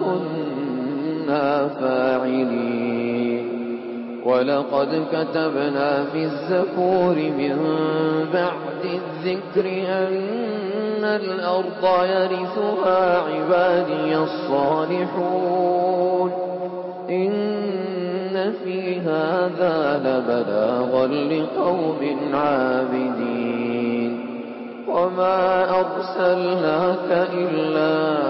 كنا فاعلين ولقد كتبنا في الزبور من بعد الذكر أن الأرض يرثها عبادي الصالحون إن في هذا لبلاغا لقوم عابدين وما أرسلناك إلا